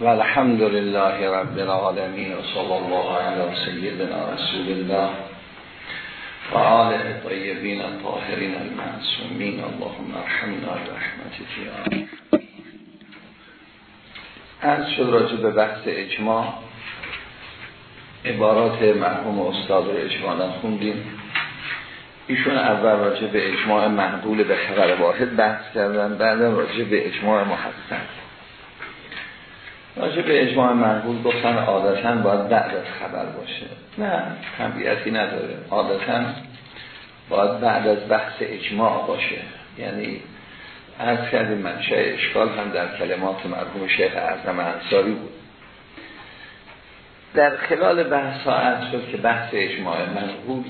و الحمد لله رب العالمین و صلی الله علی سیدنا رسول الله و آله طیبین الطاهرین المعصومین اللهم ارحمنا برحمتك از شد راجع به بحث اجماع عبارات مرحوم استاد رو اجمالا خوندیم ایشون اول راجع به اجماع محبول به خبر واحد بحث کردن بعد راجع به اجماع محسن راجع به اجماع محبول گفتن عادتا باید بعد از خبر باشه. نه طبیعتی نداره. عادتا باید بعد از بحث اجماع باشه. یعنی از کردیم منشه اشکال هم در کلمات مرحوم شیخ اعظم انصاری بود. در خلال بحث ها شد که بحث اجماع منقول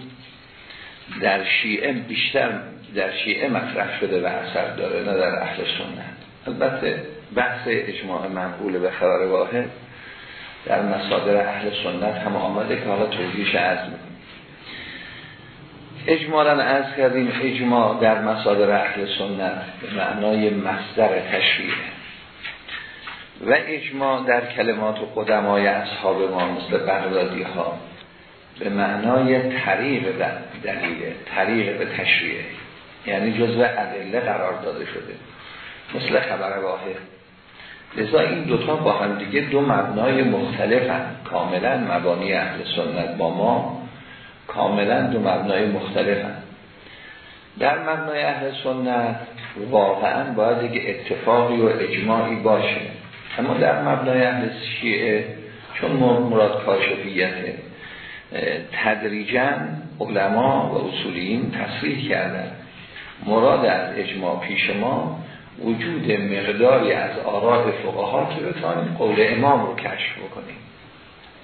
در شیعه بیشتر در شیعه مطرح شده و اثر داره نه در اهل سنت. البته بحث اجماع منقول به خبر واحد در مصادر اهل سنت هم آمده که حالا توضیحش از می‌کنیم. اجمالا از کردیم اجماع در مصادر اهل سنت به معنای مصدر تشریعه. و اجماع در کلمات قدمای اصحاب ما مثل بغدادی ها به معنای طریق دلیل طریق به تشریعه. یعنی جزء ادله قرار داده شده. مثل خبر واحد. لذا این دوتا با هم دیگه دو مبنای مختلف هم. کاملا مبانی اهل سنت با ما کاملا دو مبنای مختلف هم. در مبنای اهل سنت واقعا باید که اتفاقی و اجماعی باشه اما در مبنای اهل شیعه چون مراد کاشفیته تدریجا علما و اصولیین تصریح کردن مراد از اجماع پیش ما وجود مقداری از آراد فقها که بتانیم قول امام رو کشف بکنیم.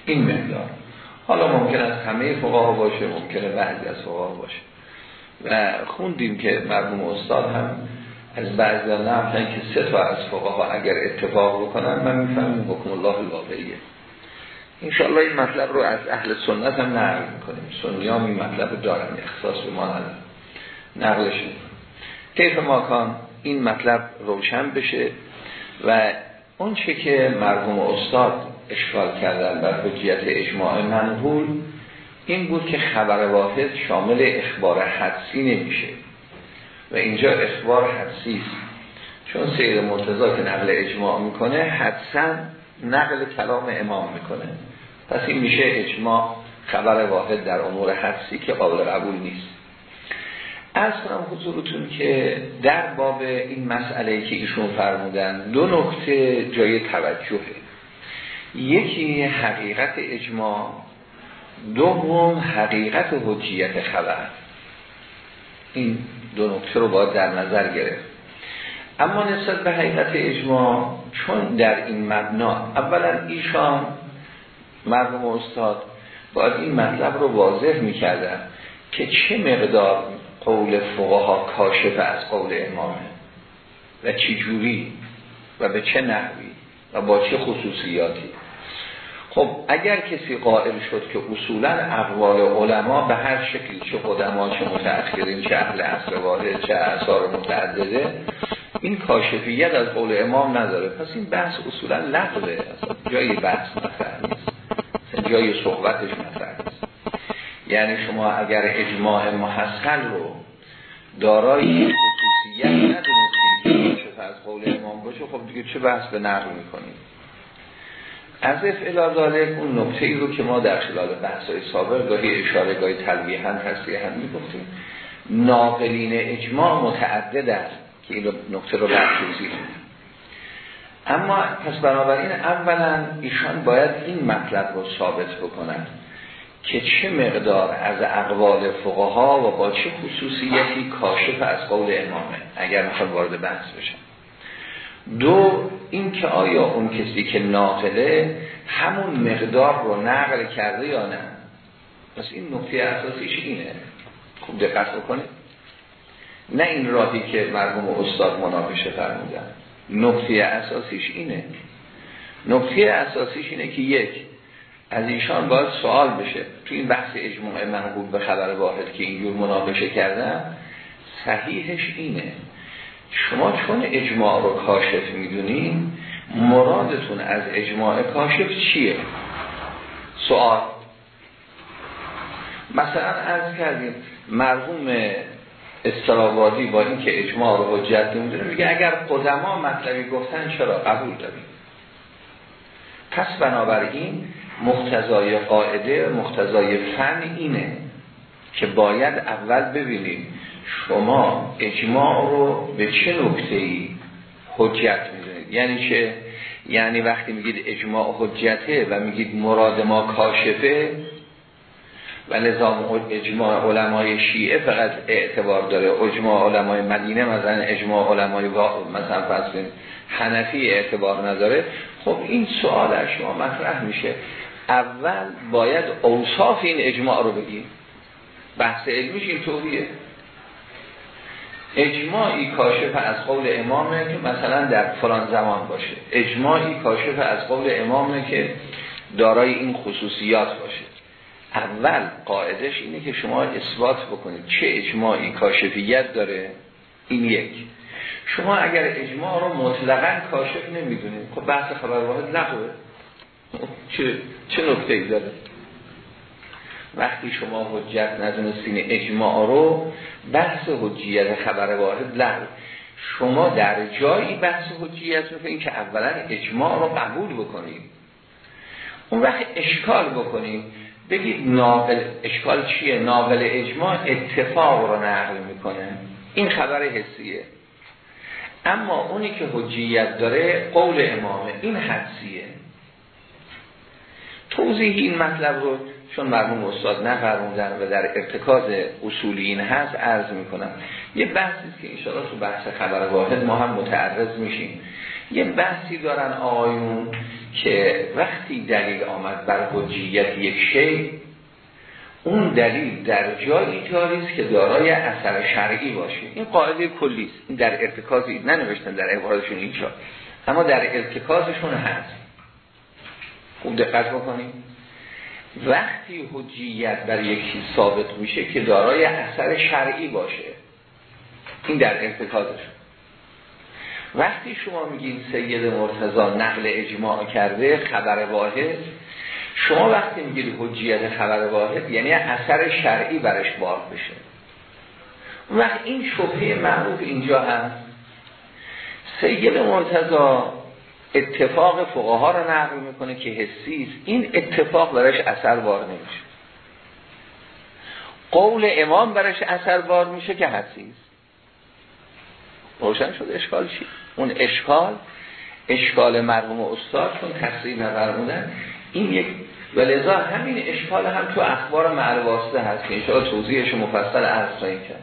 این مقدار. حالا ممکن است همه فقها باشه ممکنه بعضی از فقها باشه. و خوندیم که مرحوم استاد هم از بعضی نه که سه تا از فقها اگر اتفاق بکنن من می‌فهمم حکم الله الواقعیه. انشاءالله این مطلب رو از اهل سنت هم نقل می‌کنیم. سنی هم این مطلب دارن اختصاص به ما ندارن. نقلش کیف ماکان؟ این مطلب روشن بشه و اون چه که مرحوم استاد اشکال کردن بر حجیت اجماع منقول این بود که خبر واحد شامل اخبار حدسی نمیشه. و اینجا اخبار حدسی است. چون سید مرتضا که نقل اجماع می‌کنه حدسا نقل کلام امام می‌کنه. پس این میشه اجماع خبر واحد در امور حدسی که قابل قبول نیست. از کنم حضورتون که در باب این مسئله که ایشون فرمودن دو نکته جای توجهه. یکی حقیقت اجماع دوم حقیقت حجیت خبر. این دو نکته رو باید در نظر گرفت. اما نسبت به حقیقت اجماع چون در این مبنا اولا ایشان مرحوم استاد باید این مطلب رو واضح می‌کردن که چه مقدار قول فقها کاشف از قول امامه. و چی جوری؟ و به چه نحوی؟ و با چه خصوصیاتی؟ خب اگر کسی قائل شد که اصولا اقوال علما به هر شکلی چه قدما چه متأخرین چه اهل عصر واحد چه اثار متعدده این کاشفیت از قول امام نداره. پس این بحث اصولا لغوه جای بحث مطرح نیست. جای صحبتش مطرح نیست. یعنی شما اگر اجماع محصل رو دارای خصوصیت ندونستید که از قول امام باشه خب دیگه چه بحث به نقل می‌کنید؟ از افعال اون نکته ای رو که ما در خلال بحث های سابق گاهی اشاره گاهی تلویحا تصریحا می‌گفتیم ناقلین اجماع متعدد است که این نکته رو برشوزی اما پس بنابراین اولا ایشان باید این مطلب رو ثابت بکنند که چه مقدار از اقوال فقها و با چه خصوصیتی کاشف از قول امامه اگر می‌خواد وارد بحث بشن دو این که آیا اون کسی که ناقله همون مقدار رو نقل کرده یا نه؟ پس این نکته اساسیش اینه. خوب دقت بکنید. نه این راهی که مرحوم استاد مناقشه فرمودن. نکته اساسیش اینه. نکته اساسیش اینه که یک از ایشان باید سوال بشه. تو این بحث اجماع منقول به خبر واحد که اینجور مناقشه کردن صحیحش اینه. شما چون اجماع رو کاشف می‌دونین مرادتون از اجماع کاشف چیه؟ سوال. مثلا از کردیم مرحوم استرابادی با اینکه اجماع رو حجت نمی‌دونه میگه اگر قدما مطلبی گفتن چرا؟ قبول داریم. پس بنابراین مختزای قاعده مختزای فن اینه که باید اول ببینیم شما اجماع رو به چه نکته ای حجت می‌دونید یعنی چه؟ یعنی وقتی میگید اجماع حجته و میگید مراد ما کاشفه و نظام اجماع علمای شیعه فقط اعتبار داره. اجماع علمای مدینه مثلا اجماع علمای مثلا پس حنفی اعتبار نداره. خب این سوال از شما مطرح میشه. اول باید اوصاف این اجماع رو بگیم. بحث علمیش این طوریه. اجماعی کاشف از قول امامه که مثلا در فلان زمان باشه. اجماعی کاشف از قول امامه که دارای این خصوصیات باشه. اول قاعدش اینه که شما اثبات بکنید چه اجماعی کاشفیت داره. این یک. شما اگر اجماع رو مطلقا کاشف نمی‌دونید خب بحث خبر واحد لغوه چه, چه نکته داره؟ وقتی شما حجت ندونستین اجماع رو بحث حجیت خبر واحد لغو. شما در جایی بحث حجیت این که اولا اجماع رو قبول بکنید. اون وقت اشکال بکنید. بگید ناقل اشکال چیه؟ ناقل اجماع اتفاق رو نقل می‌کنه. این خبر حسیه. اما اونی که حجیت داره قول امامه این حدسیه. توضیح این مطلب رو چون مرموم استاد نفرموندن و در ارتکاز اصولی هست عرض می‌کنم. یه بحثی که انشاءالله تو بحث خبر واحد ما هم متعرض میشیم. یه بحثی دارن آقایون که وقتی دلیل آمد بر حجیت یک شی اون دلیل در جایی جاری که دارای اثر شرعی باشه. این قاعده کلی است این در ارتکازی ننوشتن در عبارتشون اینجا. اما در ارتکازشون هست. خوب دقت بکنیم. وقتی حجیت بر یک چیز ثابت میشه که دارای اثر شرعی باشه. این در ارتکازشون وقتی شما میگین سید مرتضا نقل اجماع کرده خبر واحد شما وقتی میگید حجیت خبر واحد یعنی اثر شرعی برش بار بشه. وقت این شبهه معروف اینجا هست. سید مرتضا اتفاق فقها رو نقل می‌کنه که حسی این اتفاق برش اثر بار نمیشه. قول امام برش اثر بار میشه که حسی روشن شد اشکال چی؟ اون اشکال اشکال مرحوم استاد چون تصریح نفرمودن این یک ولذا همین اشکال هم تو اخبار معلواسته هست که انشاءالله توضیحش مفصل عرض کرد.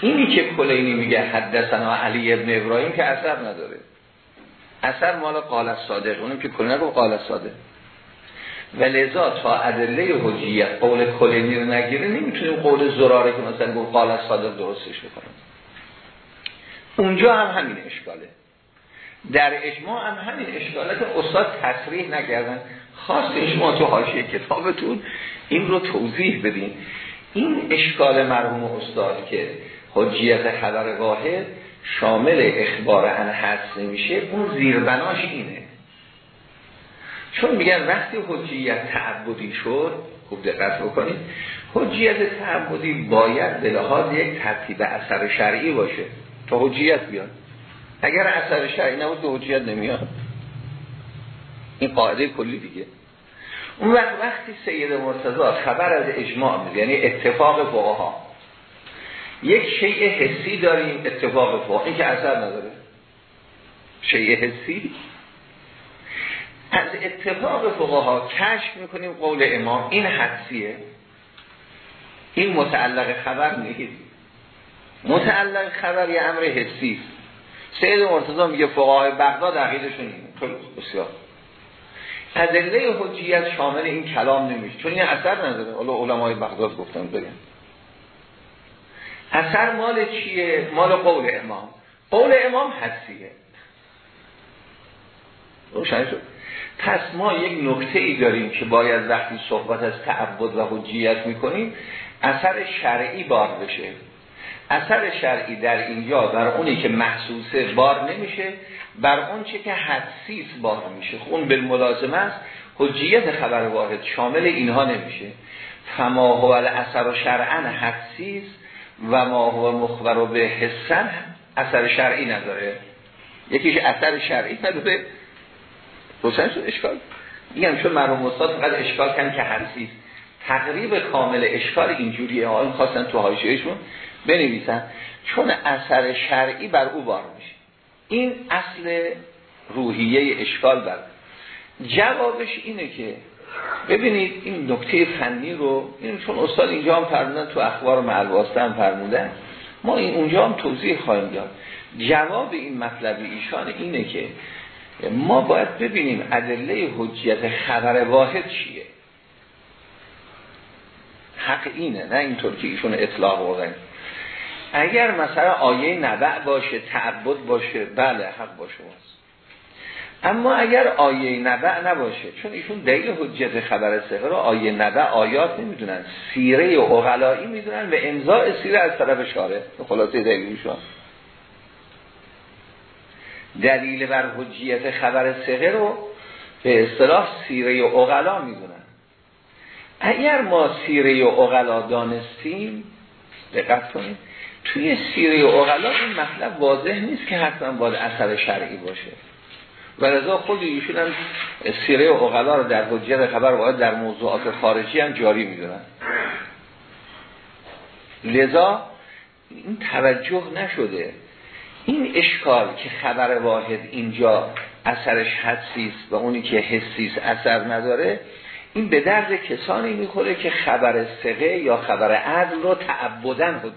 اینی که کلینی میگه حدثنا علی ابن ابراهیم که اثر نداره. اثر مال قال صادق اونم که کلینی رو قال صادق. ولذا تا ادله حجیت قول کلینی رو نگیره نمی‌تونیم قول زراره که مثلا گفت قال صادق درستش بکنیم اونجا هم همین اشکاله. در اجماع هم همین اشکاله که استاد تصریح نکردن. خواست شما تو حاشیه کتابتون این رو توضیح بدین. این اشکال مرحوم استاد که حجیت خبر واحد شامل اخبار ان نمیشه اون زیربناش اینه. چون میگن وقتی حجیت تعبدی شد خوب دقت بکنید حجیت تعبدی باید به لحاظ یک ترتیب اثر شرعی باشه. تا حجیت بیاد. اگر اثر شرعی نبود به حجیت نمیاد. این قاعده کلی دیگه. اون وقت وقتی سید مرتضا خبر از اجماع میده یعنی اتفاق فقها. یک شیء حسی داریم اتفاق این که اثر نداره. شیء حسی؟ از اتفاق فقها کشف می‌کنیم قول امام. این حدسیه. این متعلق خبر نیست. متعلق خبر یه امر حسی سید مرتضی میگه فقهای بغداد عقیدشون اینه. بسیار. ادله حجیت شامل این کلام نمیشه. چون این اثر نداره. حالا علمای بغداد گفتن بگن اثر مال چیه؟ مال قول امام. قول امام حدسیه روشن شد. پس ما یک نکته ای داریم که باید وقتی صحبت از تعبد و حجیت می‌کنیم اثر شرعی بار بشه. اثر شرعی در اینجا بر اونی که محسوسه بار نمیشه بر اون چه که حدسیس بار میشه. خون بالملازمه است. حجیت خبر واحد شامل اینها نمیشه. فما هو اثر و شرعن حدسیس و ما هو مخبر به حسن اثر شرعی نداره. یکیش اثر شرعی نداره. روشن شد اشکال؟ میگم چون مرحوم استاد فقط اشکال کن که حدسیس تقریب کامل اشکال اینجوریه. ها خواستن تو حاشیهشون بنویسن چون اثر شرعی بر او بار میشه. این اصل روحیه اشکال بر. جوابش اینه که ببینید این نکته فنی رو این چون استاد اینجا هم فرمودن تو اخبار معلواسته هم فرمودن ما این اونجا هم توضیح خواهیم داد. جواب این مطلب ایشان اینه که ما باید ببینیم ادله حجیت خبر واحد چیه. حق اینه نه اینطور که ایشون اطلاق بردن. اگر مثلا آیه نبع باشه تعبد باشه بله حق باشه اما اگر آیه نبع نباشه چون ایشون دلیل حجت خبر رو آیه نبع آیات نمی‌دونن سیره اغلایی می‌دونن و امضاء سیره از طرف شاره خلاصه دلیلشون دلیل بر حجیت خبر سهر رو به اصطلاح سیره اغلا می‌دونن. اگر ما سیره اغلا دانستیم دقت کنیم توی سیره اغلا این مطلب واضح نیست که حتما باید اثر شرعی باشه. و رضا خود ایشون هم سیره و اغلا رو در حجیت خبر باید در موضوعات خارجی هم جاری می‌دونن. لذا این توجه نشده. این اشکال که خبر واحد اینجا اثرش حدسیست و اونی که حسیست اثر نداره این به درد کسانی می‌خوره که خبر سقه یا خبر عدل رو تعبدن بود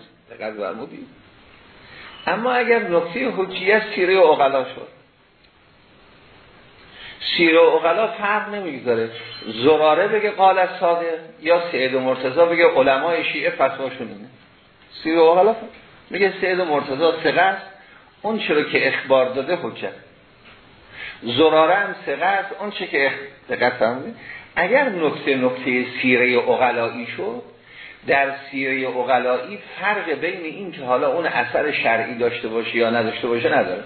اما اگر نقطه حجیت سیره و شد. سیره و اغلا فرق نمی‌گذاره. زراره بگه قال از صادق یا سید و مرتضا بگه علمای شیعه فتواشون اینه. سیره و اغلا میگه سید و مرتضا سقه اون چرا که اخبار داده حجت. زراره هم سقه اون چه که دقت اگر نکته نکته سیره اغلایی شد در سیره اغلایی فرق بین این که حالا اون اثر شرعی داشته باشه یا نداشته باشه نداره.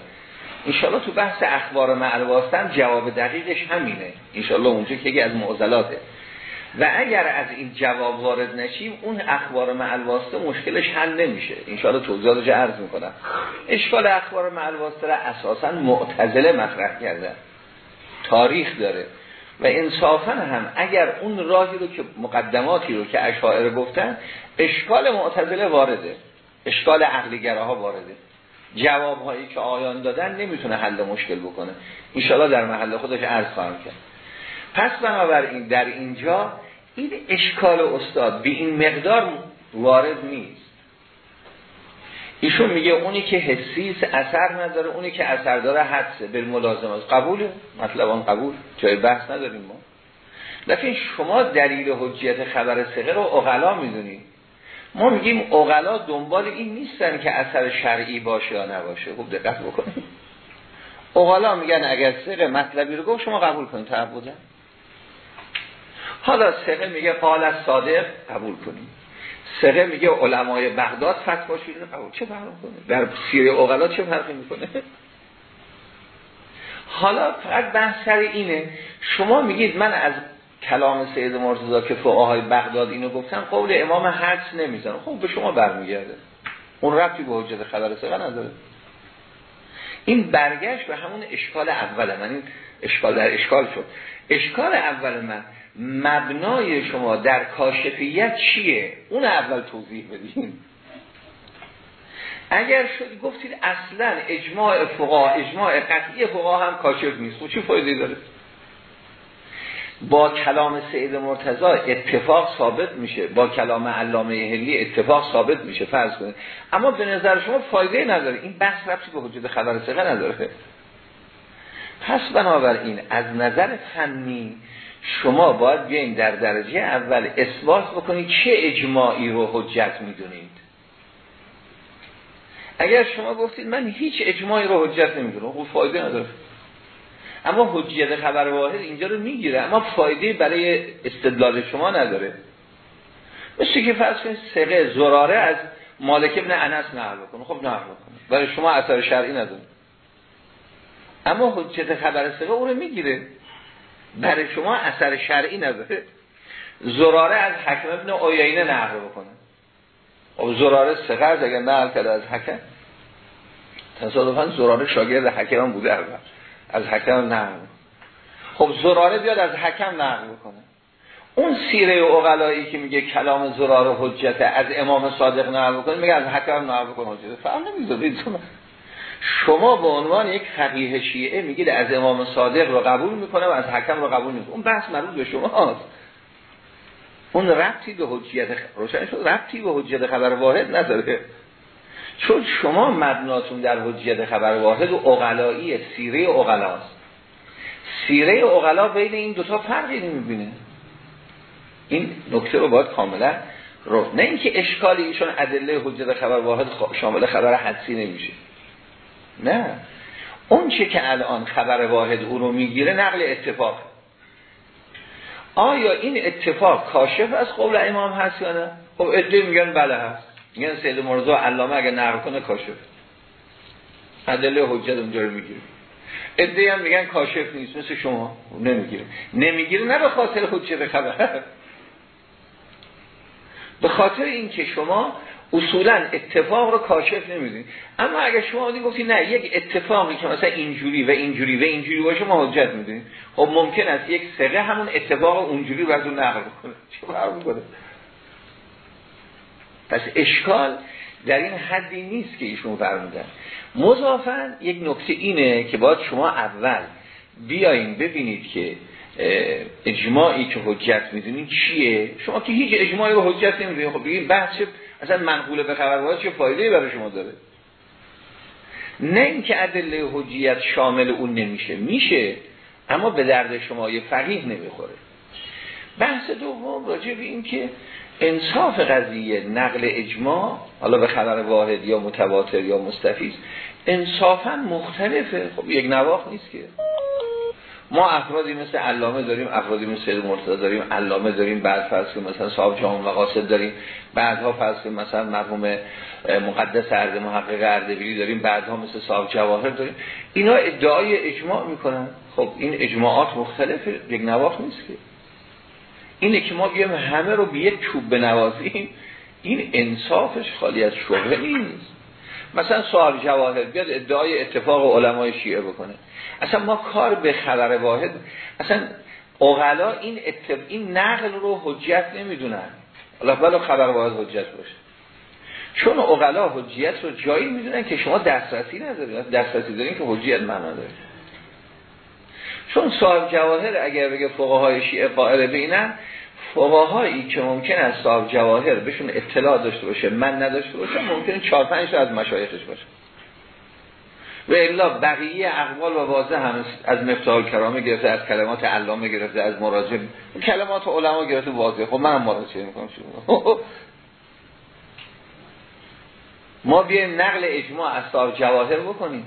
انشالله تو بحث اخبار معلواستن جواب دقیقش همینه. انشالله اونجا که از معضلاته. و اگر از این جواب وارد نشیم اون اخبار معلواسته مشکلش حل نمیشه. انشالله توضیحاتش عرض می‌کنم. اشکال اخبار معلواسته را اساسا معتزله مطرح کرده. تاریخ داره. و انصافا هم اگر اون راهی رو که مقدماتی رو که اشاعره گفتن اشکال معتزله وارده. اشکال عقلیگره ها وارده. جواب هایی که آیان دادن نمی‌تونه حل مشکل بکنه. انشالله در محل خودش عرض خواهم کرد. پس بنابراین در اینجا این اشکال استاد به این مقدار وارد نیست. ایشون میگه اونی که حسیس اثر نداره اونی که اثر داره حدسه به ملازم است. قبوله. مطلب آن قبول. جای بحث نداریم ما. لیکن شما دلیل حجیت خبر سقه رو اغلا می‌دونید. ما میگیم اغلا دنبال این نیستن که اثر شرعی باشه یا نباشه. خوب دقت بکنید. اغلا میگن اگر سقه مطلبی رو گفت شما قبول کنید تعبودن حالا سقه میگه قال صادق قبول کنید. سقه میگه علمای بغداد فتوا شده قبول. چه فرق کنه در سیر اغلا چه فرقی می‌کنه؟ حالا فقط بحث سر اینه. شما میگید من از کلام سید مرتضی که فقهای بغداد اینو گفتن قول امام حدس نمی‌زنه. خب به شما برمیگرده. اون ربطی به حجت خبر سقه نداره؟ این برگشت به همون اشکال اوله من. این اشکال در اشکال شد. اشکال اول من مبنای شما در کاشفیت چیه؟ اون اول توضیح بدیم اگر شد گفتید اصلا اجماع فقا اجماع قطعی فقا هم کاشف نیست. خب چی فایده داره؟ با کلام سید مرتضا اتفاق ثابت میشه. با کلام علامه هلی اتفاق ثابت میشه فرض کنید. اما به نظر شما فایده نداره. این بحث رفتی به وجود خبر ثقه نداره. پس بنابراین از نظر فنی شما باید بیاین در درجه اول اثبات بکنید چه اجماعی رو حجت می‌دونید. اگر شما گفتید من هیچ اجماعی رو حجت نمی‌دونم خب فایده نداره. اما حجیت خبر واحد اینجا رو می‌گیره اما فایده برای استدلال شما نداره. مثل که فرض کنید سقه زراره از مالک ابن انس نقل بکنه. خب نقل بکنه. برای شما اثر شرعی نداره. اما حجت خبر ثقه اون رو می‌گیره. برای شما اثر شرعی نداره. زراره از حکم ابن اویینه نقل بکنه. خب زراره از اگر نقل کرده از حکم. تصادفا زراره شاگرد حکم بوده از حکم نقل. خب زراره بیاد از حکم نقل بکنه. اون سیره اقلایی که میگه کلام زراره حجته از امام صادق نقل بکنه میگه از حکم نقل بکنه. حجته فهم نمی‌ذارید شما به عنوان یک فقیه شیعه میگید از امام صادق رو قبول می‌کنه و از حکم رو قبول می‌کنه اون بحث مربوط به شما هست اون ربطی به حجیت روشن شد. ربطی به حجیت خبر واحد نداره. چون شما مبناتون در حجیت خبر واحد و اقلایی سیره اقلاست. سیره اقلا بین این دوتا فرقی نمی‌بینه. این نکته رو باید کاملا رو نه اینکه اشکالی ایشون ادله حجت خبر واحد شامل خبر حدسی نمیشه. نه. اون چه که الان خبر واحد او رو می‌گیره نقل اتفاق. آیا این اتفاق کاشف از قول امام هست یا نه؟ خب ادعی میگن بله هست. میگن سید مرزا علامه اگه نقل کنه کاشف. ادله حجت اونجا رو می‌گیره. ادعی هم میگن کاشف نیست مثل شما. نمی‌گیره. نمی‌گیره نه به خاطر حجت خبر. به خاطر اینکه شما اصولا اتفاق رو کاشف نمی‌دونید. اما اگر شما آدین گفتی نه یک اتفاقی که مثلا اینجوری و اینجوری و اینجوری باشه ما حجت می‌دونیم. خب ممکن است یک سقه همون اتفاق اونجوری رو از اون نقل کنه چه می‌کنه؟ پس اشکال در این حدی نیست که ایشون فرمودن. مضافن یک نکته اینه که باید شما اول بیاین ببینید که اجماعی که حجت می‌دونین چیه؟ شما که هیچ اجماعی رو حجت نمی‌دونین. خب بگید بحث اصلا منقول به خبر چه فایده برای شما داره؟ نه اینکه ادله حجیت شامل اون نمیشه. میشه اما به درد شما یه فقیه نمی‌خوره. بحث دوم راجع به این که انصاف قضیه نقل اجماع حالا به خبر واحد یا متواتر یا مستفیز انصافا مختلفه. خب یک نواخ نیست که. ما افرادی مثل علامه داریم افرادی مثل مرتضی داریم علامه داریم بعد فرض که مثلا صاحب جامع مقاصد داریم بعدها فرض که مثلا مرحوم مقدس ارد محقق اردبیلی داریم بعدها مثل صاحب جواهر داریم. اینا ادعای اجماع می‌کنن. خب این اجماعات مختلف یک نواخ نیست که. اینه که ما بیایم همه رو به یک چوب بنوازیم این انصافش خالی از شبهه نیست. مثلا صاحب جواهر بیاد ادعای اتفاق علمای شیعه بکنه. اصلا ما کار به خبر واحد اصلا اغلا این اتب... این نقل رو حجیت نمی‌دونن. الله بلا خبر واحد حجت باشه. چون اغلا حجیت رو جایی می‌دونن که شما دسترسی ندارید. دسترسی دارین که حجیت معنا داره چون صاحب جواهر اگر بگه فقهای شیعه قائل بینن فقهایی که ممکن است صاحب جواهر بهشون اطلاع داشته باشه من نداشته باشه ممکنه 4 5 از مشایخش باشه. و الا بقیه اقوال و واضح هم از مفتاح کرامه گرفته از کلمات علامه گرفته از مراجع کلمات علما گرفته واضح. خب منم مراجعه می‌کنم ما بیایم نقل اجماع از صاحب جواهر بکنیم.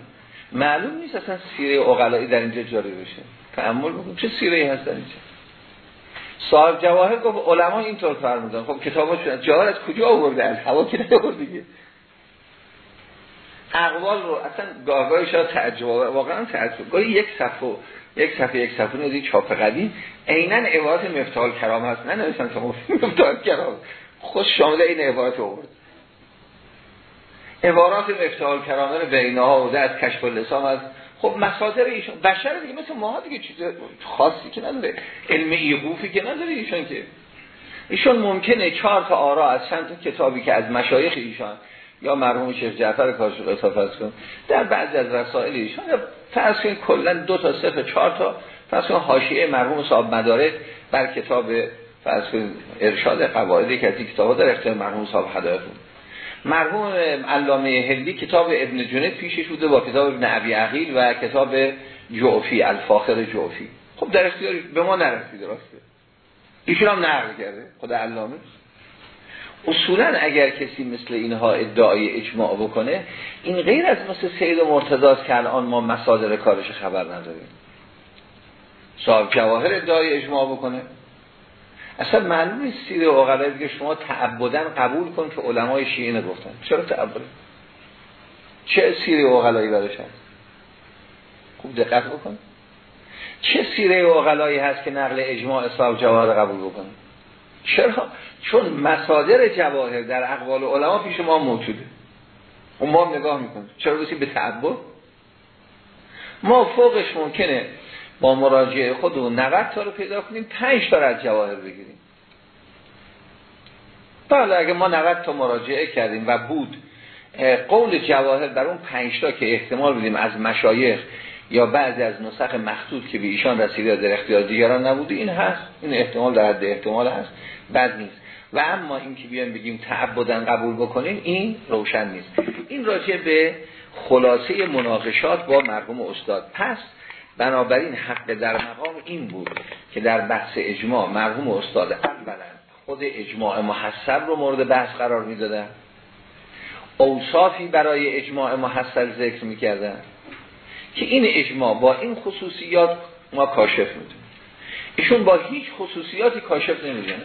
معلوم نیست اصلا سیره اقلایی در اینجا جاری بشه. تعمل بکنیم. چه سیره هست در اینجا؟ صاحب جواهر گفت علما اینطور فرمودن. خب کتاباش جواهر از کجا آورده از هوا که دیگه. اقوال رو اصلا گاهگاهی شاید تعجب واقعا تعجب گاهی یک صفحه یک صفحه یک صفحه ندید چاپ قدیم. عینا عبارت مفتاح کرام هست. نه نوشتن که مفتاح کرام خود شامل این عبارت آورد. عبارات مفتاح کرامه رو بینه ها و از کشف لسان از خب مصادر ایشون بشر دیگه مثل ما دیگه چیز خاصی که نداره. علم ایقوفی که نداره ایشون که. ایشون ممکنه چهار تا آرا از چند کتابی که از مشایخ ایشان یا مرحوم شیخ جعفر کاشف اصافه کن در بعضی از رسائل ایشان فرض کنید کلا دو تا سه تا چهار تا. فرض کنید حاشیه مرحوم صاحب مدارک بر کتاب فرض کنید ارشاد قواعدی که از کتابا در اختیار مرحوم صاحب هدایت مرحوم علامه هندی کتاب ابن جنید پیشش بوده با کتاب ابن عبی عقیل و کتاب جوفی الفاخر جوفی خب در اختیار به ما نرسیده راسته. ایشون هم نقل کرده خود علامه. اصولا اگر کسی مثل اینها ادعای اجماع بکنه این غیر از مثل سید مرتضاست که الان ما مصادر کارش خبر نداریم. صاحب جواهر ادعای اجماع بکنه. اصلا معلوم نیست سیر اوغلای دیگه شما تعبدن قبول کن که علمای شیعه نگفتن چرا تعبد چه سیر اوغلایی هست؟ خوب دقت بکن. چه سیره اوغلایی هست که نقل اجماع اصحاب جواهر قبول بکنه چرا؟ چون مصادر جواهر در اقوال علما پیش ما موجوده. اون ما نگاه می‌کنیم. چرا بسید به تعبد؟ ما فوقش ممکنه با مراجعه خودمون 90 تا رو پیدا کنیم 5 تا از جواهر بگیریم. حالا اگه ما 90 تا مراجعه کردیم و بود قول جواهر در اون 5 تا که احتمال بدیم از مشایخ یا بعضی از نسخ مخطوط که به ایشان رسیده در اختیار دیگران نبوده این هست. این احتمال در حد احتمال هست. بد نیست. و اما این که بیان بگیم تعبدن قبول بکنیم این روشن نیست. این راجع به خلاصه مناقشات با مرحوم استاد. پس بنابراین حق در مقام این بود که در بحث اجماع مرحوم استاد اولا خود اجماع محصل رو مورد بحث قرار می‌دادن. اوصافی برای اجماع محصل ذکر می‌کردن که این اجماع با این خصوصیات ما کاشف می‌دونیم ایشون با هیچ خصوصیاتی کاشف نمی‌دونه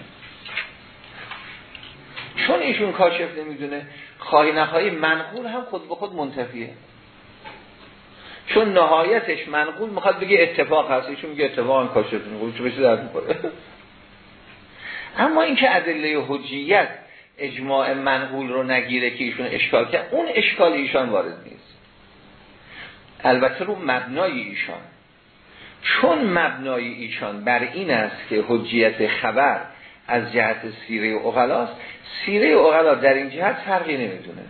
چون ایشون کاشف نمی‌دونه خواهی نخواهی منقول هم خود به خود منتفیه چون نهایتش منقول می‌خواد بگه اتفاق هست. ایشون میگه اتفاق کاشف نمی‌دونه چه بشه درد می‌کنه اما اینکه ادله حجیت اجماع منقول رو نگیره که ایشون اشکال کرد اون اشکال ایشان وارد نیست. البته رو مبنای ایشان. چون مبنای ایشان بر این است که حجیت خبر از جهت سیره اغلاست سیره اغلا در این جهت فرقی نمی‌دونه.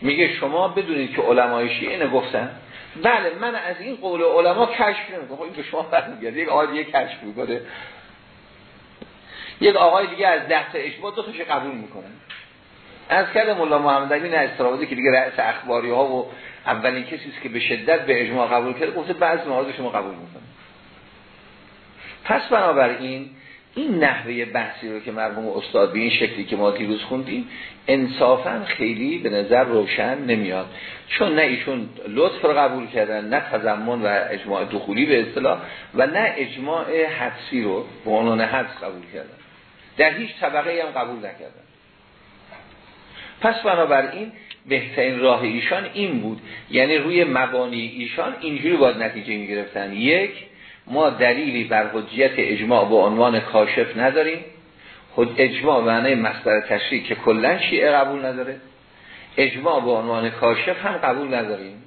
میگه شما بدونید که علمای شیعه گفتن؟ بله من از این قول علما کشف نمی‌کنم. خب این به شما برمیگرده. یک آقای دیگه کشف می‌کنه. یک آقای دیگه از ده تا اشباه دو تاش قبول می‌کنه. از کردم مولا محمد امین استرابادی که دیگه رئیس اخباری ها و اولین کسی است که به شدت به اجماع قبول کرده گفته بعض موارد شما قبول می‌کنه پس بنابراین این نحوه بحثی رو که مرحوم استاد به این شکلی که ما دیروز خوندیم انصافا خیلی به نظر روشن نمیاد. چون نه ایشون لطف رو قبول کردن نه تضمن و اجماع دخولی به اصطلاح و نه اجماع حدسی رو به عنوان حدس قبول کردن. در هیچ طبقه هم قبول نکردن. پس بنابراین بهترین راه ایشان این بود. یعنی روی مبانی ایشان اینجوری باید نتیجه می گرفتن یک ما دلیلی بر حجیت اجماع با عنوان کاشف نداریم. خود اجماع معنی مصدر تشریح که کلا شیعه قبول نداره. اجماع با عنوان کاشف هم قبول نداریم.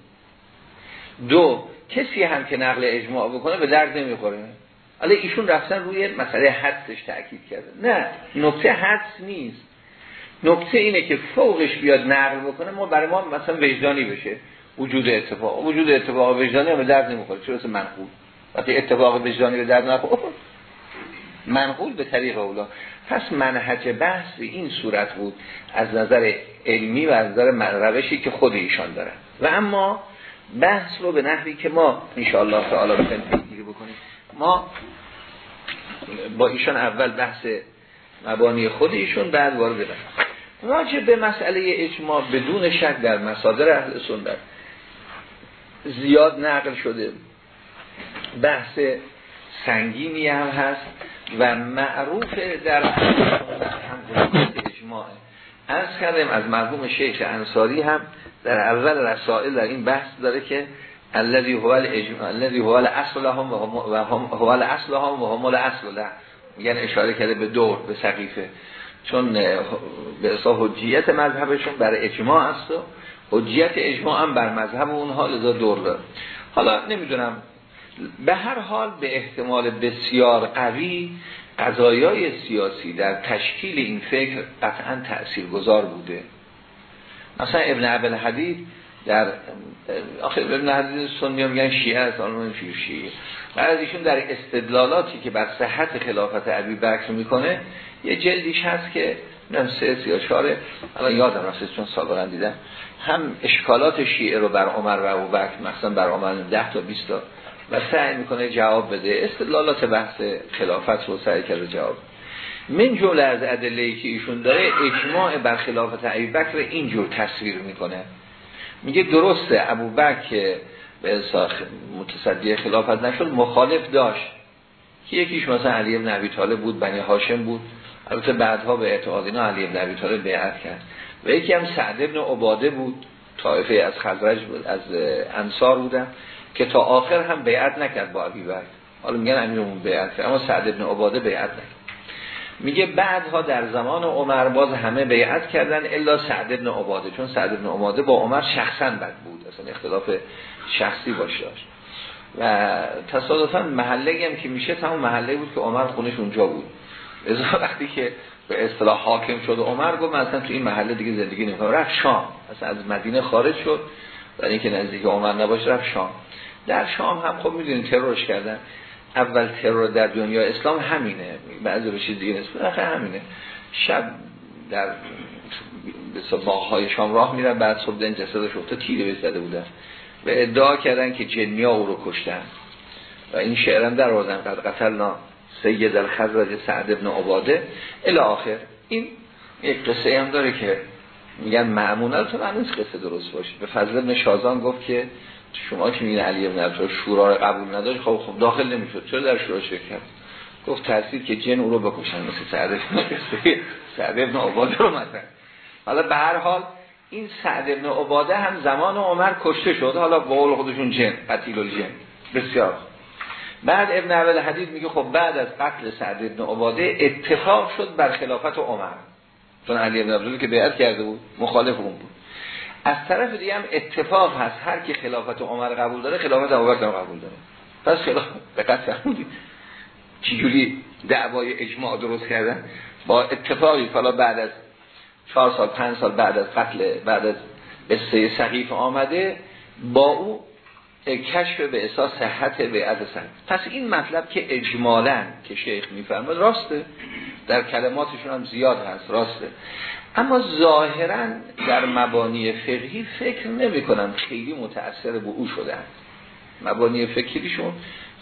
دو کسی هم که نقل اجماع بکنه به درد نمی‌خوره. حالا ایشون رفتن روی مسئله حدسش تاکید کرده. نه نکته حدس نیست. نکته اینه که فوقش بیاد نقل بکنه ما برای ما مثلا وجدانی بشه. وجود اتفاق وجود اتفاق وجدانی هم به درد نمی‌خوره چرا منقول. وقتی اتفاق وجدانی به درد نخوره منقول به طریق اولا. پس منهج بحث این صورت بود از نظر علمی و از نظر روشی که خود ایشان دارن. و اما بحث رو به نحوی که ما انشاءالله تعالی بکنیم بکنیم. ما با ایشان اول بحث مبانی خود ایشون بعد وارد بحث. راجع به مسئله اجماع بدون شک در مصادر اهل سنت زیاد نقل شده. بحث سنگینی هم هست و معروف در اجماع از کردم از مرحوم شیخ انصاری هم در اول رسائل در این بحث داره که الذي هو الاجماع الذي هو الاصل هم و هم هو الاصل هم و هم الاصل یعنی اشاره کرده به دور به سقیفه. چون به اصلا حجیت مذهبشون بر اجماع است و حجیت اجماع هم بر مذهب اونها لذا دور داره. حالا نمی‌دونم به هر حال به احتمال بسیار قوی قضایای سیاسی در تشکیل این فکر قطعا تأثیر گذار بوده. مثلا ابن عبل حدید در آخر ابن حدید سنی میگن شیعه آنمان فیر شیعه بعد ایشون در استدلالاتی که بر صحت خلافت عبی بکر می‌کنه یه جلدیش هست که نم سه یا چاره الان یادم راست چون سابقا دیدم هم اشکالات شیعه رو بر عمر و ابوبکر مثلا بر عمر 10 تا 20 تا و سعی می‌کنه جواب بده. استدلالات بحث خلافت رو سعی کرده جواب من جمله از ادله که ایشون داره اجماع بر خلافت ابوبکر اینجور تصویر می‌کنه. میگه درسته ابوبکر که به متصدی خلافت نشد مخالف داشت. که یکیش مثلا علی بن ابی طالب بود بنی هاشم بود. البته بعدها به اعتقاد اینا علی بن ابی طالب بیعت کرد. و یکی هم سعد ابن عباده بود. طایفه از خزرج بود از انصار بودن. که تا آخر هم بیعت نکرد با ابی بکر. حالا میگن امیرمون بیعت کرد اما سعد ابن عباده بیعت نکرد. میگه بعدها در زمان عمر باز همه بیعت کردن الا سعد ابن عباده چون سعد ابن عباده با عمر شخصا بد بود. اصلا اختلاف شخصی باش داشت. و تصادفا محله هم که میشه تمام محله بود که عمر خونش اونجا بود. از وقتی که به اصطلاح حاکم شد عمر گفت مثلا تو این محله دیگه زندگی نمی‌کنم. رفت شام اصلا از مدینه خارج شد. برای اینکه نزدیک عمر نباشه رفت شام. در شام هم خب می‌دونید ترورش کردن؟ اول ترور در دنیا اسلام همینه. بعضی به چیز دیگه نسبت همینه. شب در باغهای شام راه میرن بعد صبح دن جسدش افتاد تیره زده بودن. و ادعا کردن که جنیا او رو کشتن. و این شعرم در آوردن. قد قتلنا سید الخزرج سعد ابن عباده. الی آخر. این یک قصه هم داره که میگن معمونه تو نیست قصه درست باشه به فضل ابن شازان گفت که شما که میگین علی ابن ابی شورا رو قبول نداشت خب خب داخل نمی‌شد. چرا در شورا شرکت گفت تاثیر که جن او رو بکشن مثل سعد ابن سعد ابن عباده رو مثلا. حالا به هر حال این سعد ابن عباده هم زمان عمر کشته شد. حالا با خودشون جن قتیل الجن. بسیار. بعد ابن اول حدیث میگه خب بعد از قتل سعد ابن عباده اتفاق شد بر خلافت عمر. چون علی عبدالله که بیعت کرده بود مخالف اون بود. از طرف دیگه هم اتفاق هست هر کی خلافت عمر قبول داره خلافت ابوبکر قبول داره. پس خلاف به قصد چجوری دعوای اجماع درست کردن؟ با اتفاقی فلا بعد از چهار سال پنج سال بعد از قتل بعد از قصه سقیف آمده با او کشف به احساس صحت بیعت سن پس این مطلب که اجمالا که شیخ میفرماد راسته. در کلماتشون هم زیاد هست راسته. اما ظاهرا در مبانی فقهی فکر نمی کنم خیلی متأثر به او شدن. مبانی فکریشون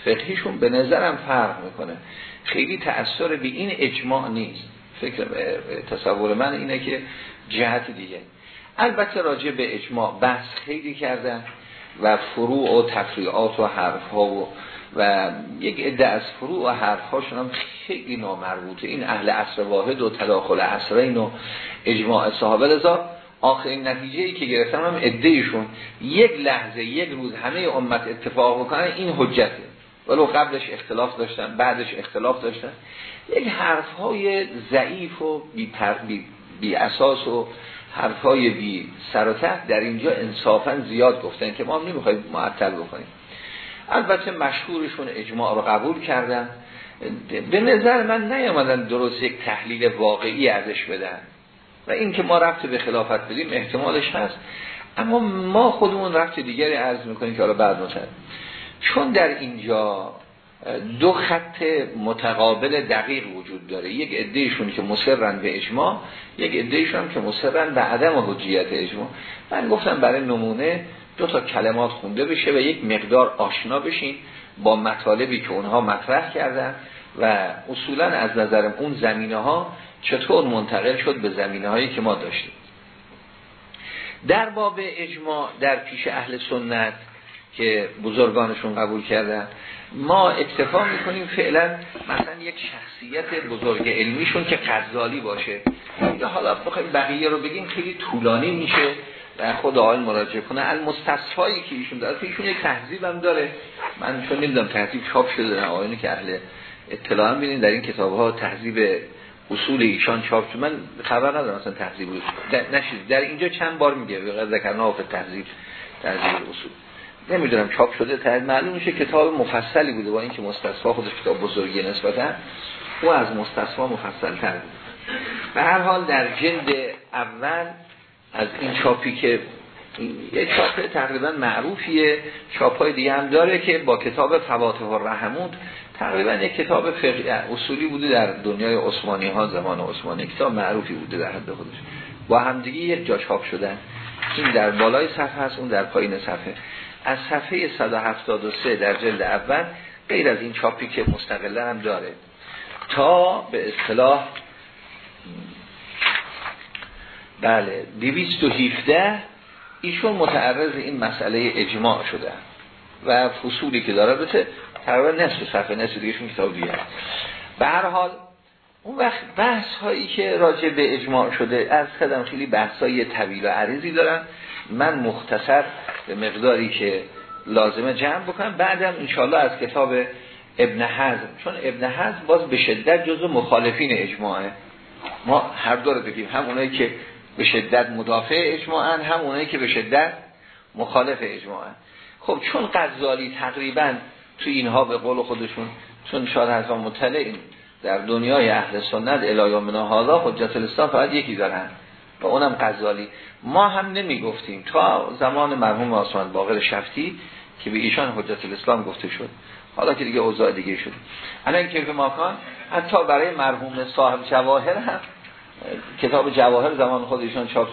فقهیشون به نظرم فرق می‌کنه. خیلی تأثیر به این اجماع نیست. فکر تصور من اینه که جهت دیگه. البته راجع به اجماع بحث خیلی کردن. و فروع و تفریعات و حرف ها و و یک عده از فروع و حرف هاشون هم خیلی نامربوطه. این اهل عصر واحد و تداخل عصرین و اجماع صحابه. لذا آخرین نتیجه ای که گرفتم هم ایشون یک لحظه یک روز همه امت اتفاق بکنن این حجته ولو قبلش اختلاف داشتن بعدش اختلاف داشتن. یک حرف های ضعیف و بی, پر بی, بی اساس و حرف های بی سر در اینجا انصافا زیاد گفتن که ما هم نمی‌خوایم معطل بکنیم. البته مشهورشون اجماع رو قبول کردن. به نظر من نیامدن درست یک تحلیل واقعی ازش بدن. و این که ما رفت به خلافت بدیم احتمالش هست. اما ما خودمون رفت دیگری عرض می‌کنیم که حالا بعد متن چون در اینجا دو خط متقابل دقیق وجود داره. یک عدهشون که مصرن به اجماع یک عدهشون که مصرن به عدم حجیت اجماع. من گفتم برای نمونه دو تا کلمات خونده بشه و یک مقدار آشنا بشین با مطالبی که اونها مطرح کردن و اصولا از نظر اون زمینه ها چطور منتقل شد به زمینه هایی که ما داشتیم. در باب اجماع در پیش اهل سنت که بزرگانشون قبول کردن ما اکتفا می‌کنیم فعلا مثلا یک شخصیت بزرگ علمیشون که قضالی باشه. حالا بخوایم بقیه رو بگیم خیلی طولانی میشه. در خود آقای مراجعه کنه المستصفایی که ایشون داره ایشون یک تحضیب هم داره. من چون نمی‌دونم تحضیب چاپ شده در آقایونی که اهل اطلاع هم بینید در این کتاب ها تحضیب اصول ایشان چاپ شده. من خبر ندارم مثلا در نشید در اینجا چند بار میگه به ذکرنا به تحضیب تحضیب اصول. نمی‌دونم چاپ شده تحضیب معلوم میشه کتاب مفصلی بوده با اینکه مستصفا خودش کتاب بزرگی نسبتا او از مستصفا مفصل تر بود. به هر حال در جلد اول از این چاپی که یک چاپ تقریبا معروفیه چاپ های دیگه هم داره که با کتاب فواتح و رحمود تقریبا یک کتاب فقهی اصولی بوده در دنیای عثمانی ها زمان عثمانی کتاب معروفی بوده در حد خودش. با همدیگه یک جا چاپ شدن. این در بالای صفحه هست اون در پایین صفحه. از صفحه 173 در جلد اول غیر از این چاپی که مستقلا هم داره. تا به اصطلاح بله هیفته ایشون متعرض این مسئله اجماع شده و فصولی که داره بسه تقریبا نصف صفحه نصف دیگهشون کتاب دیگه به هر حال اون وقت بحث هایی که راجع به اجماع شده از خدم خیلی بحث های طویل و عریضی دارن. من مختصر به مقداری که لازمه جمع بکنم. بعدم انشالله از کتاب ابن حزم. چون ابن حزم باز به شدت جزو مخالفین اجماعه. ما هر دو رو بگیم. هم اونایی که به شدت مدافع اجماعن هم اونایی که به شدت مخالف اجماعن. خب چون غزالی تقریبا تو اینها به قول خودشون چون شاید حضرت مطلع در دنیای اهل سنت الایامنا حالا حجت الاسلام فقط یکی دارن. و اونم غزالی. ما هم نمی گفتیم تا زمان مرحوم آسمان باقر شفتی که به ایشان حجت الاسلام گفته شد. حالا که دیگه اوضاع دیگه شد الان کیف ماکان حتی برای مرحوم صاحب جواهر هم کتاب جواهر زمان خود ایشان چاپ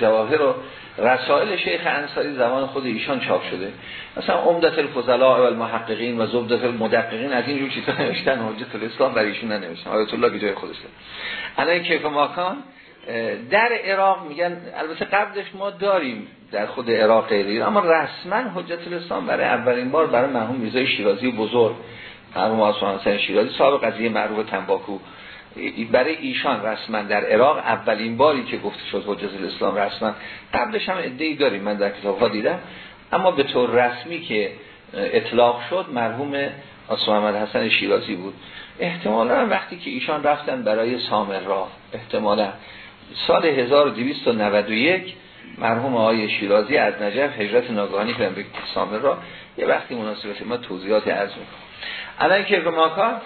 جواهر و رسائل شیخ انصاری زمان خود ایشان چاپ شده. مثلا عمدت الفضلاء و المحققین و زبدت المدققین از اینجور چیزا نوشتن حجت الاسلام برای ایشون ننوشتن. آیت الله که جای خودش. الان کیف ماکان در عراق میگن البته قبلش ما داریم در خود عراق غیری اما رسما حجت الاسلام برای اولین بار برای مرحوم میرزای شیرازی بزرگ مرحوم حسین شیرازی صاحب قضیه معروف تنباکو برای ایشان رسما در عراق اولین باری که گفته شد حجت الاسلام رسما. قبلش هم ادعی داریم من در کتاب ها دیدم. اما به طور رسمی که اطلاق شد مرحوم آسمان محمد حسن شیرازی بود. احتمالا وقتی که ایشان رفتن برای سامر را احتمالا. سال 1291 مرحوم آقای شیرازی از نجف هجرت ناگهانی به سامر را یه وقتی مناسبت ما توضیحات عرض می‌کنم. الان که ماکان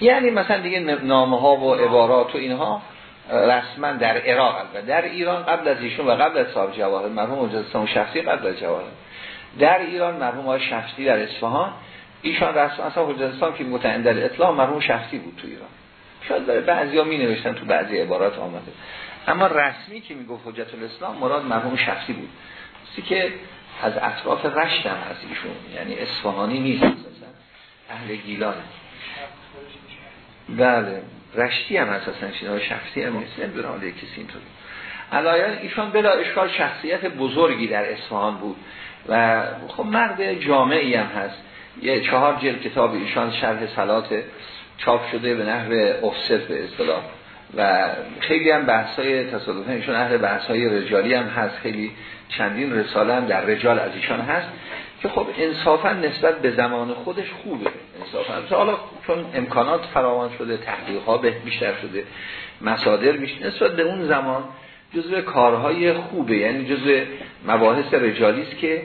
یعنی مثلا دیگه نامه ها و عبارات و اینها رسما در عراق و در ایران قبل از ایشون و قبل از صاحب جواهر مرحوم مجدد شخصی قبل از جواهر. در ایران مرحوم آقای شخصی در اصفهان ایشان رسما اصلا حجت که متعین در اطلاع مرحوم شخصی بود تو ایران. شاید برای بعضی ها می نوشتن تو بعضی عبارات آمده. اما رسمی که می گفت حجت الاسلام مراد مرحوم شخصی بود. سی که از اطراف رشتم از ایشون. یعنی اصفهانی نیست اهل گیلان. بله رشتی هم اساسا شده شخصی هم نیست. نمی‌دونم حالا کسی اینطوری علایان ایشان بلا اشکال شخصیت بزرگی در اصفهان بود. و خب مرد جامعی هم هست. یه چهار جلد کتاب ایشان شرح سلات چاپ شده به نحو افسد به اصطلاح. و خیلی هم بحثای تصادفی ایشون اهل بحثای رجالی هم هست خیلی چندین رساله هم در رجال از ایشان هست که خب انصافا نسبت به زمان خودش خوبه. انصافا. حالا چون امکانات فراوان شده تحقیق ها بیشتر شده مصادر بیشتر نسبت به اون زمان جزء کارهای خوبه یعنی جزء مباحث رجالی است که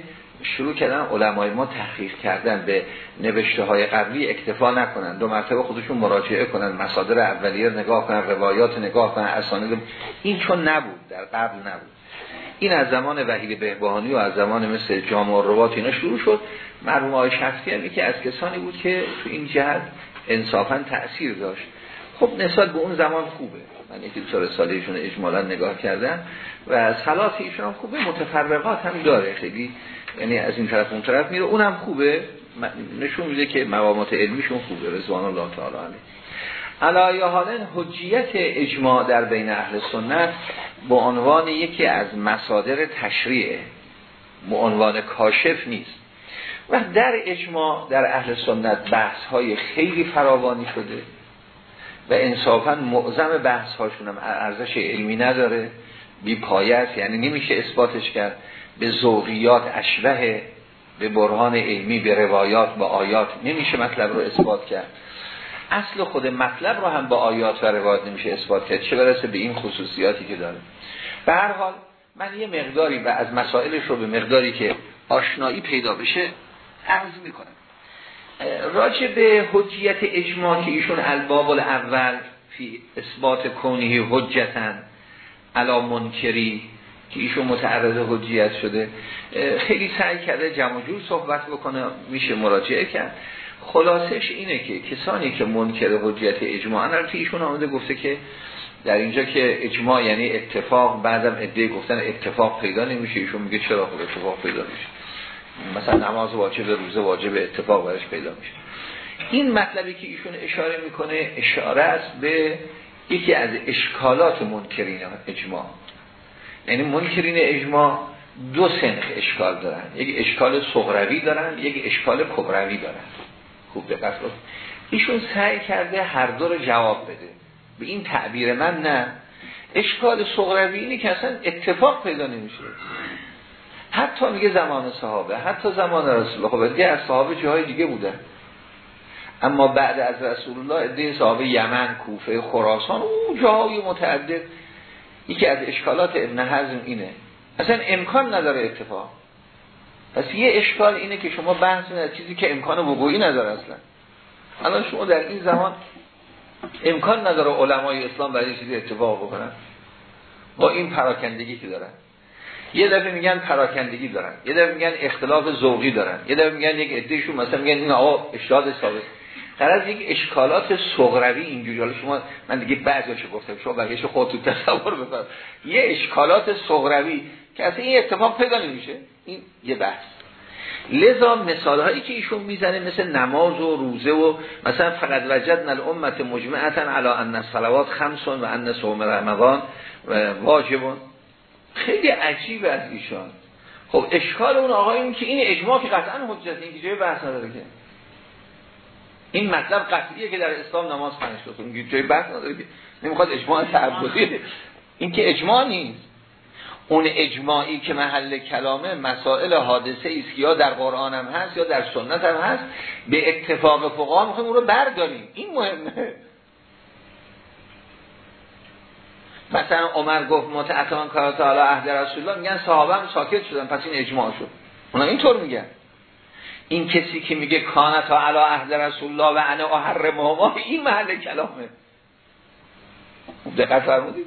شروع کردن علمای ما تحقیق کردن به نوشته های قبلی اکتفا نکنن. دو مرتبه خودشون مراجعه کنن مصادر اولیه نگاه کنن روایات نگاه کنن اسانید این چون نبود در قبل نبود. این از زمان وحید بهبهانی و از زمان مثل جامع روات اینا شروع شد. مرحوم های شخصی هم که از کسانی بود که تو این جهت انصافا تأثیر داشت. خب نسبت به اون زمان خوبه. من یکی دو رسالهشون اجمالا نگاه کردم و از ایشون خوبه متفرقات هم داره. خیلی یعنی از این طرف اون طرف میره. اونم خوبه. نشون میده که مقامات علمیشون خوبه. رضوان الله تعالی علیه. علایه حالن حجیت اجماع در بین اهل سنت به عنوان یکی از مصادر تشریعه به عنوان کاشف نیست. و در اجماع در اهل سنت بحث های خیلی فراوانی شده. و انصافا معظم بحث هاشون هم ارزش علمی نداره. بی پایت یعنی نمیشه اثباتش کرد. به ذوقیات اشبه به برهان علمی به روایات با آیات نمیشه مطلب رو اثبات کرد. اصل خود مطلب رو هم با آیات و روایات نمیشه اثبات کرد. چه برسه به این خصوصیاتی که داره. به هر حال من یه مقداری و از مسائلش رو به مقداری که آشنایی پیدا بشه عرض می‌کنم. راجع به حجیت اجماع که ایشون الباب الاول فی اثبات کونهی حجتن علا منکری که ایشون متعرض حجیت شده خیلی سعی کرده جمع جور صحبت بکنه میشه مراجعه کرد. خلاصش اینه که کسانی که منکر حجیت اجماع البته ایشون آمده گفته که در اینجا که اجماع یعنی اتفاق بعدم ادعای گفتن اتفاق پیدا نمیشه ایشون میگه چرا خود اتفاق پیدا میشه مثلا نماز واجب روزه واجب اتفاق برش پیدا میشه. این مطلبی که ایشون اشاره می‌کنه اشاره است به یکی از اشکالات منکرین اجماع. یعنی منکرین اجماع دو سنخ اشکال دارن. یک اشکال صغروی دارن یک اشکال کبروی دارن. خوب دقت ایشون سعی کرده هر دو رو جواب بده. به این تعبیر من نه. اشکال صغروی اینه که اصلا اتفاق پیدا نمیشه. حتی میگه زمان صحابه حتی زمان رسول الله. خب دیگه از صحابه جاهای دیگه بودن اما بعد از رسول الله عده صحابه یمن کوفه خراسان او جاهای متعدد. یکی از اشکالات ابن حزم اینه. اصلا امکان نداره اتفاق. پس یه اشکال اینه که شما بحث از چیزی که امکان وقوعی نداره اصلا. الان شما در این زمان امکان نداره علمای اسلام برای چیزی اتفاق بکنن. با این پراکندگی که دارن. یه دفعه میگن پراکندگی دارن. یه دفعه میگن اختلاف ذوقی دارن. یه دفعه میگن یک عدهشون مثلا میگن این آقا اشتاد ثابت. از یک اشکالات صغروی اینجوری. حالا شما من دیگه بعضیاشو گفتم. شما بقیه‌شو خودتون تصور بکن یه اشکالات صغروی که اصلا این اتفاق پیدا نمیشه. این یه بحث. لذا مثال هایی که ایشون می‌زنه مثل نماز و روزه و مثلا فقط وجدن الامت مجمعتا علی ان الصلوات خمسون و ان صوم رمضان واجبون. خیلی عجیب از ایشان. خب اشکال اون آقای این که این اجماع که قطعا حجت این که جای بحث نداره که. این مطلب قطعیه که در اسلام نماز پنج تا میگه جای بحث نداره که نمی‌خواد اجماع تعبدی. این که اجماع نیست. اون اجماعی که محل کلامه مسائل حادثه است یا در قرآن هم هست یا در سنت هم هست به اتفاق فقها می‌خوایم اون رو برداریم. این مهمه. مثلا عمر گفت متعتمان کارات علی عهد رسول الله میگن صحابه هم ساکت شدن پس این اجماع شد. اونا اینطور میگن. این کسی که میگه کانتا علی عهد رسول الله و انا احرمهما این محل کلامه. دقت فرمودید؟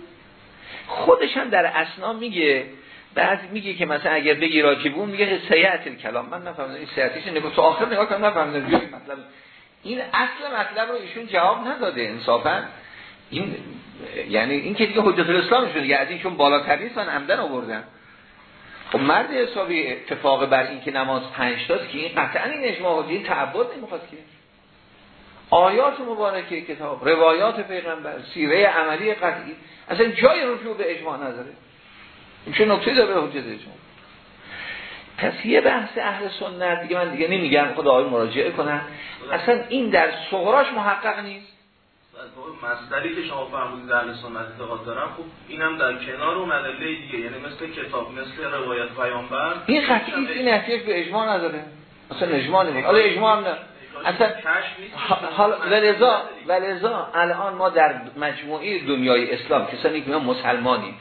خودش هم در اسنا میگه بعد میگه که مثلا اگر بگی راجبون میگه سیعت کلام من نفهمیدم این سیعتیش نگاه تو آخر نگاه کنم نفهمیدم. مطلب. این اصل مطلب رو ایشون جواب نداده انصافا. این یعنی این که دیگه حجت الاسلام شده از اینشون بالاتر نیست من عمدن آوردم. خب مرد حسابی اتفاق بر این که نماز پنج تاست که این قطعا این اجماع این تعبد نمی‌خواد که. آیات مبارکه کتاب روایات پیغمبر سیره عملی قطعی. اصلا جای رجوع به اجماع نداره. این چه نکته داره حجت اجماع؟ پس یه بحث اهل سنت دیگه من دیگه نمیگم خدا آقای مراجعه کنن. اصلا این در صغراش محقق نیست. مصدری که شما فرمودید اهل سنت اعتقاد دارم خب اینم در کنار و مدله دیگه یعنی مثل کتاب مثل روایت پیامبر. این قطعی این احتیاج به اجماع نداره. اصلا اجماع نمیگه حالا اجماع هم نه. اصلا حالا ولذا ولذا الان ما در مجموعه دنیای اسلام کسانی که ما مسلمانیم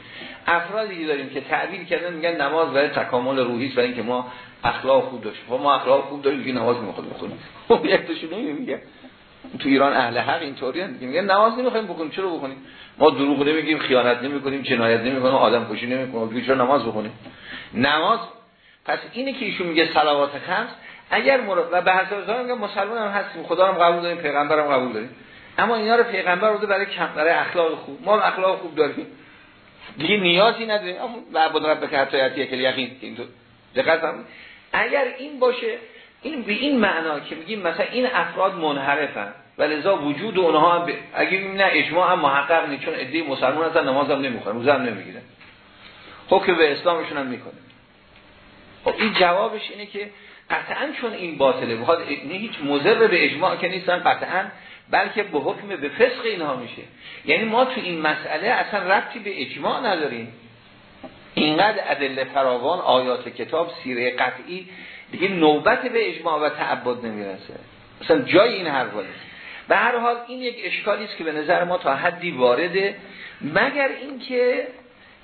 افرادی داریم که تعبیر کردن میگن نماز برای تکامل روحی است برای اینکه ما اخلاق خوب داشتیم. خب ما اخلاق خوب داریم که نماز می‌خوایم بخونیم. خب یک نمیگه تو ایران اهل حق اینطوری هستند میگن نماز نمی‌خوایم بخونیم چرا بخونیم ما دروغ نمیگیم خیانت نمی‌کنیم جنایت نمی‌کنیم آدم کشی نمی‌کنیم چرا نماز بخونیم نماز پس اینه که ایشون میگه صلوات خمس اگر مراد و به حسب ظاهر میگه مسلمان هم هستیم خدا هم قبول داریم هم قبول داریم اما اینا رو پیغمبر رو برای کم برای اخلاق خوب ما اخلاق خوب داریم دیگه نیازی نداریم اما عباد رب که یکی یقین دقت اگر این باشه این به این معنا که میگیم مثلا این افراد منحرفن و لذا وجود اونها ب... اگه نه اجماع هم محقق نیست چون ادعی مسلمان هستن نماز هم نمی‌خورن روزه هم نمی‌گیرن. حکم به اسلامشون هم می‌کنه. خب این جوابش اینه که قطعا چون این باطله بخواد هیچ مضر به اجماع که نیستن قطعا بلکه به حکم به فسق اینها میشه. یعنی ما تو این مسئله اصلا ربطی به اجماع نداریم. اینقدر ادله فراوان آیات کتاب سیره قطعی دیگه نوبت به اجماع و تعبد نمی‌رسه. مثلا جای این حرف به هر حال این یک اشکالی است که به نظر ما تا حدی وارده. مگر اینکه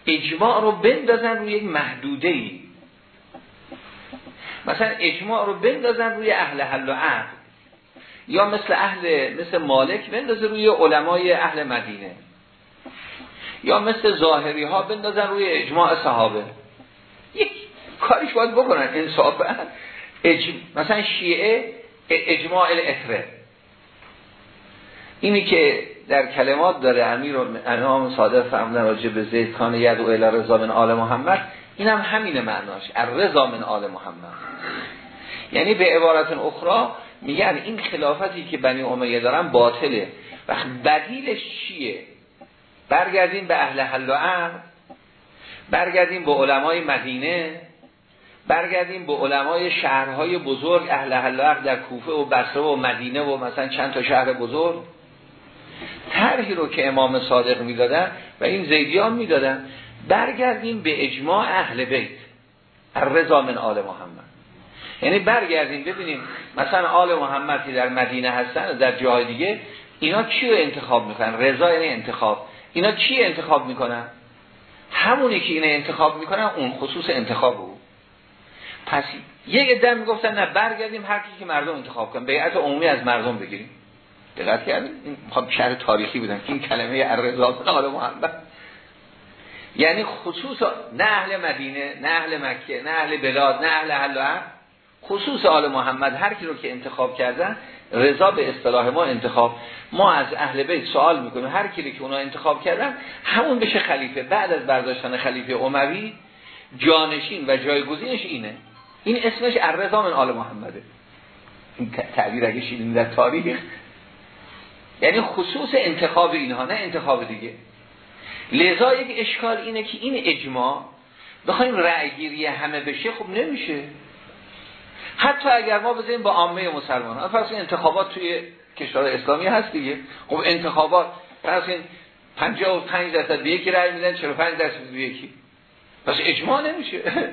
اجماع رو بندازن روی یک محدوده ای مثلا اجماع رو بندازن روی اهل حل و عقد یا مثل اهل مثل مالک بندازه روی علمای اهل مدینه. یا مثل ظاهری ها بندازن روی اجماع صحابه. یک کاریش باید بکنن انصافا اج... مثلا شیعه اجماع الاثره اینی که در کلمات داره امیر و امام صادق فرمودن راجع به زید کان ید و الی رضا من آل محمد این هم همین معناش. الرضا من آل محمد. یعنی به عبارت اخرى میگن این خلافتی که بنی امیه دارن باطله. و بدیلش چیه؟ برگردیم به اهل حل و برگردیم به علمای مدینه. برگردیم به علمای شهرهای بزرگ اهل حلاق در کوفه و بصره و مدینه و مثلا چند تا شهر بزرگ. طرحی رو که امام صادق می‌دادن و این زیدیان می‌دادن. برگردیم به اجماع اهل بیت. الرضا من آل محمد. یعنی برگردیم ببینیم مثلا آل محمد که در مدینه هستن در جای دیگه اینا کی رو انتخاب می‌کنن؟ رضا یعنی انتخاب. اینا کی انتخاب می‌کنن؟ همونی که اینه انتخاب می‌کنن اون خصوص انتخاب او. پس یک عده می‌گفتن نه برگردیم هر کی که مردم انتخاب کنن بیعت عمومی از مردم بگیریم. دقت کردیم این خب شهر تاریخی بودن. که این کلمه الرضا آل محمد. یعنی خصوص نه اهل مدینه نه اهل مکه نه اهل بلاد نه اهل حل خصوص آل محمد هر کی رو که انتخاب کردن رضا به اصطلاح ما انتخاب. ما از اهل بیت سوال می‌کنیم. هر کی که اونا انتخاب کردن همون بشه خلیفه. بعد از برداشتن خلیفه عموی جانشین و جایگزینش اینه. این اسمش الرضا من آل محمده. این تعبیر اگه شیدین در تاریخ. یعنی خصوص انتخاب اینها نه انتخاب دیگه. لذا یک اشکال اینه که این اجماع بخوایم رأیگیری همه بشه خب نمیشه. حتی اگر ما بزنیم با عامه مسلمان. فرض انتخابات توی کشور اسلامی هست دیگه. خب انتخابات فرض این 55 درصد به یکی رأی میدن 45 درصد به یکی. پس اجماع نمیشه.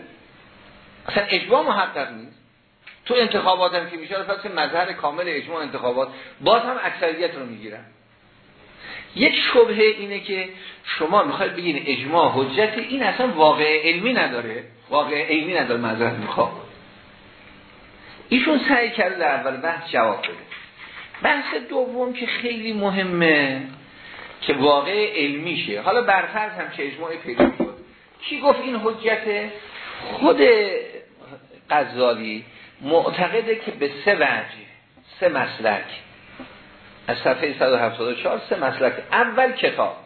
اصلا اجماع محقق نیست. تو انتخابات هم که میشه پس مظهر کامل اجماع انتخابات باز هم اکثریت رو می‌گیرن. یک شبهه اینه که شما می‌خواید بگین اجماع حجت این اصلا واقع علمی نداره. واقع علمی نداره معذرت می‌خوام ایشون سعی کرده در اول بحث جواب بده. بحث دوم که خیلی مهمه که واقع علمیشه. حالا برفرض هم که اجماع پیدا شد. کی گفت این حجت؟ خود غزالی معتقده که به سه وجه سه مسلک از صفحه 174 سه مسلک. اول کتاب.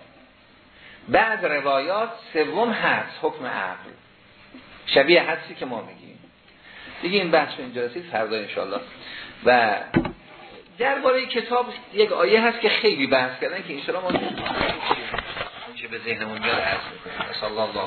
بعد روایات سوم هست حکم عقل. شبیه هستی که ما میگیم. دیگه این بحث اینجا رسید فردا انشالله و درباره کتاب یک آیه هست که خیلی بحث کردن که انشالله ما چه به ذهنمون بیاد عرض می‌کنیم الله